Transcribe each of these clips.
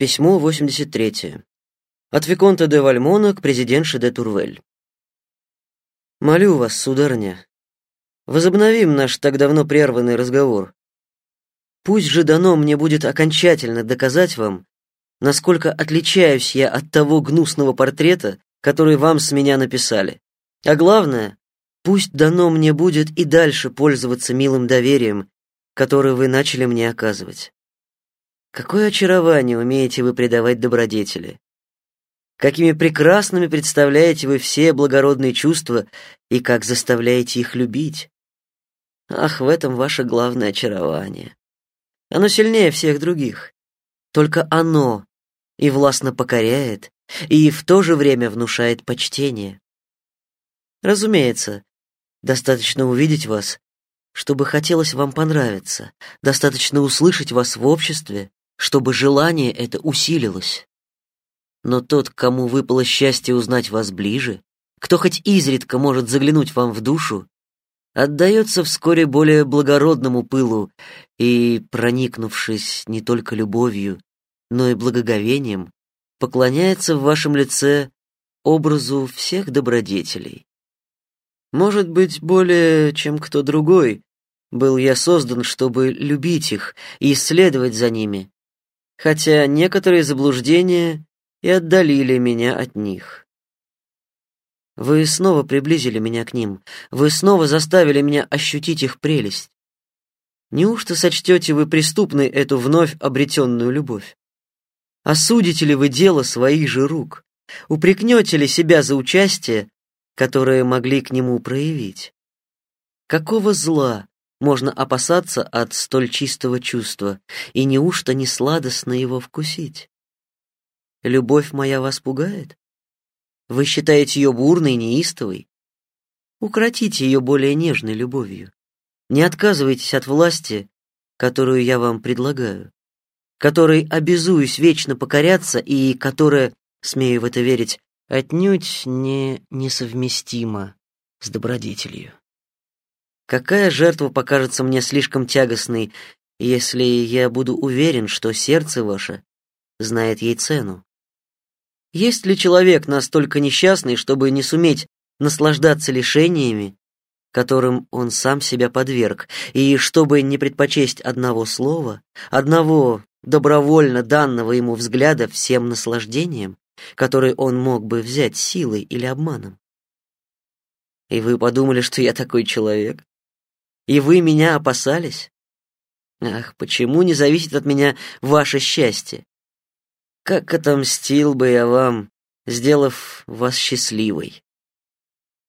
Письмо 83. От Виконта де Вальмона к президентше де Турвель. «Молю вас, сударыня, возобновим наш так давно прерванный разговор. Пусть же дано мне будет окончательно доказать вам, насколько отличаюсь я от того гнусного портрета, который вам с меня написали. А главное, пусть дано мне будет и дальше пользоваться милым доверием, которое вы начали мне оказывать. Какое очарование умеете вы придавать добродетели. Какими прекрасными представляете вы все благородные чувства и как заставляете их любить. Ах, в этом ваше главное очарование. Оно сильнее всех других. Только оно и властно покоряет, и в то же время внушает почтение. Разумеется, достаточно увидеть вас, чтобы хотелось вам понравиться, достаточно услышать вас в обществе, чтобы желание это усилилось. Но тот, кому выпало счастье узнать вас ближе, кто хоть изредка может заглянуть вам в душу, отдается вскоре более благородному пылу и, проникнувшись не только любовью, но и благоговением, поклоняется в вашем лице образу всех добродетелей. Может быть, более чем кто другой, был я создан, чтобы любить их и исследовать за ними, хотя некоторые заблуждения и отдалили меня от них. Вы снова приблизили меня к ним, вы снова заставили меня ощутить их прелесть. Неужто сочтете вы преступной эту вновь обретенную любовь? Осудите ли вы дело своих же рук? Упрекнете ли себя за участие, которое могли к нему проявить? Какого зла можно опасаться от столь чистого чувства, и неужто не сладостно его вкусить? Любовь моя вас пугает? Вы считаете ее бурной, неистовой? Укротите ее более нежной любовью. Не отказывайтесь от власти, которую я вам предлагаю, которой обязуюсь вечно покоряться и которая, смею в это верить, отнюдь не несовместима с добродетелью. Какая жертва покажется мне слишком тягостной, если я буду уверен, что сердце ваше знает ей цену? Есть ли человек настолько несчастный, чтобы не суметь наслаждаться лишениями, которым он сам себя подверг, и чтобы не предпочесть одного слова, одного добровольно данного ему взгляда всем наслаждением, которые он мог бы взять силой или обманом? И вы подумали, что я такой человек? И вы меня опасались? Ах, почему не зависит от меня ваше счастье? Как отомстил бы я вам, сделав вас счастливой.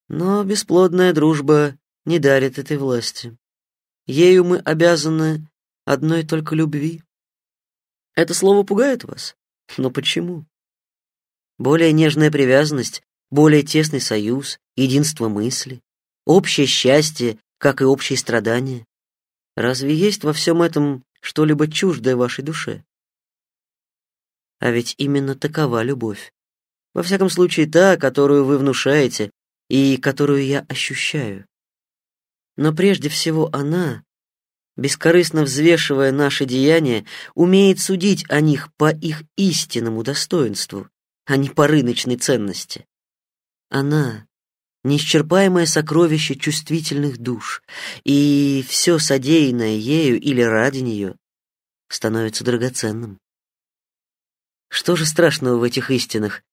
Но бесплодная дружба не дарит этой власти. Ею мы обязаны одной только любви. Это слово пугает вас? Но почему? Более нежная привязанность, более тесный союз, единство мысли, общее счастье, как и общие страдания. Разве есть во всем этом что-либо чуждое вашей душе? А ведь именно такова любовь. Во всяком случае, та, которую вы внушаете и которую я ощущаю. Но прежде всего она, бескорыстно взвешивая наши деяния, умеет судить о них по их истинному достоинству, а не по рыночной ценности. Она — неисчерпаемое сокровище чувствительных душ, и все содеянное ею или ради нее становится драгоценным. Что же страшного в этих истинах,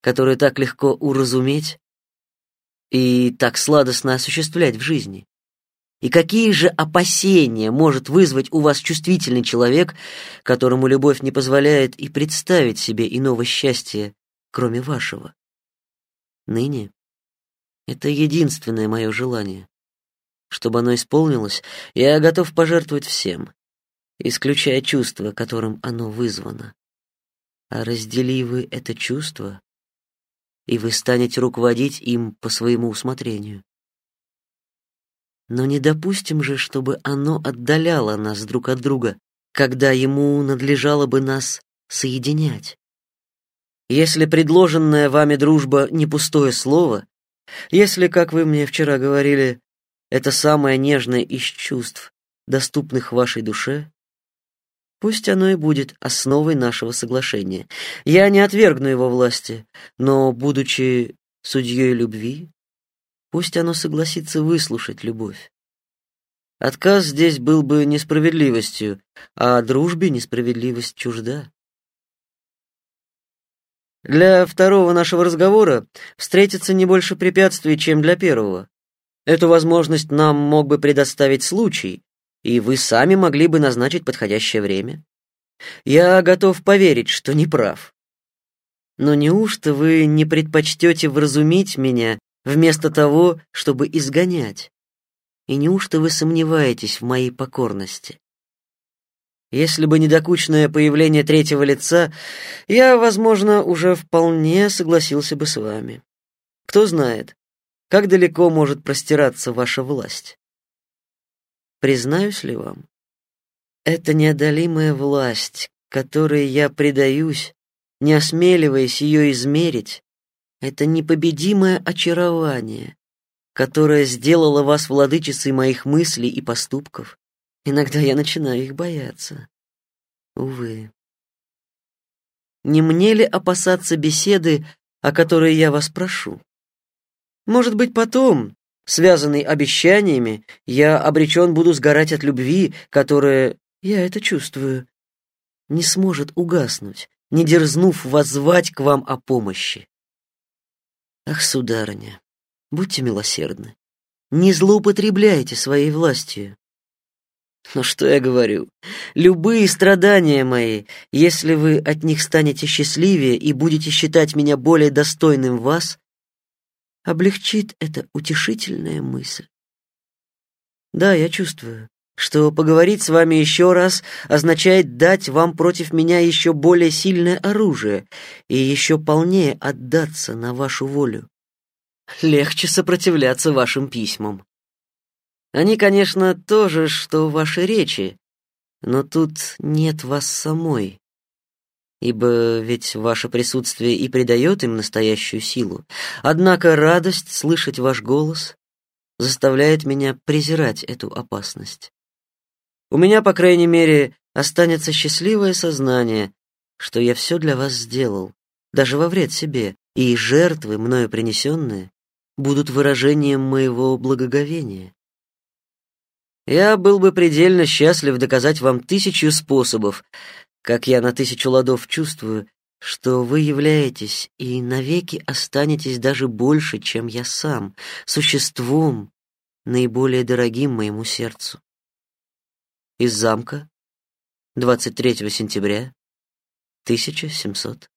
которые так легко уразуметь и так сладостно осуществлять в жизни? И какие же опасения может вызвать у вас чувствительный человек, которому любовь не позволяет и представить себе иного счастья, кроме вашего? Ныне это единственное мое желание. Чтобы оно исполнилось, я готов пожертвовать всем, исключая чувство, которым оно вызвано. А раздели вы это чувство, и вы станете руководить им по своему усмотрению. Но не допустим же, чтобы оно отдаляло нас друг от друга, когда ему надлежало бы нас соединять. Если предложенная вами дружба не пустое слово, если, как вы мне вчера говорили, это самое нежное из чувств, доступных вашей душе, Пусть оно и будет основой нашего соглашения. Я не отвергну его власти, но, будучи судьей любви, пусть оно согласится выслушать любовь. Отказ здесь был бы несправедливостью, а дружбе несправедливость чужда. Для второго нашего разговора встретится не больше препятствий, чем для первого. Эту возможность нам мог бы предоставить случай, и вы сами могли бы назначить подходящее время. Я готов поверить, что не прав. Но неужто вы не предпочтете вразумить меня вместо того, чтобы изгонять? И неужто вы сомневаетесь в моей покорности? Если бы не докучное появление третьего лица, я, возможно, уже вполне согласился бы с вами. Кто знает, как далеко может простираться ваша власть? Признаюсь ли вам, это неодолимая власть, которой я предаюсь, не осмеливаясь ее измерить, это непобедимое очарование, которое сделало вас владычицей моих мыслей и поступков. Иногда я начинаю их бояться. Увы. Не мне ли опасаться беседы, о которой я вас прошу? Может быть, потом, связанный обещаниями, я обречен буду сгорать от любви, которая, я это чувствую, не сможет угаснуть, не дерзнув воззвать к вам о помощи. Ах, сударыня, будьте милосердны, не злоупотребляйте своей властью. Но что я говорю? Любые страдания мои, если вы от них станете счастливее и будете считать меня более достойным вас, облегчит эта утешительная мысль. Да, я чувствую, что поговорить с вами еще раз означает дать вам против меня еще более сильное оружие и еще полнее отдаться на вашу волю. Легче сопротивляться вашим письмам. Они, конечно, тоже, что ваши речи, но тут нет вас самой ибо ведь ваше присутствие и придает им настоящую силу. Однако радость слышать ваш голос заставляет меня презирать эту опасность. У меня, по крайней мере, останется счастливое сознание, что я все для вас сделал, даже во вред себе, и жертвы, мною принесенные, будут выражением моего благоговения. Я был бы предельно счастлив доказать вам тысячу способов, как я на тысячу ладов чувствую, что вы являетесь и навеки останетесь даже больше, чем я сам, существом, наиболее дорогим моему сердцу. Из замка, 23 сентября 1700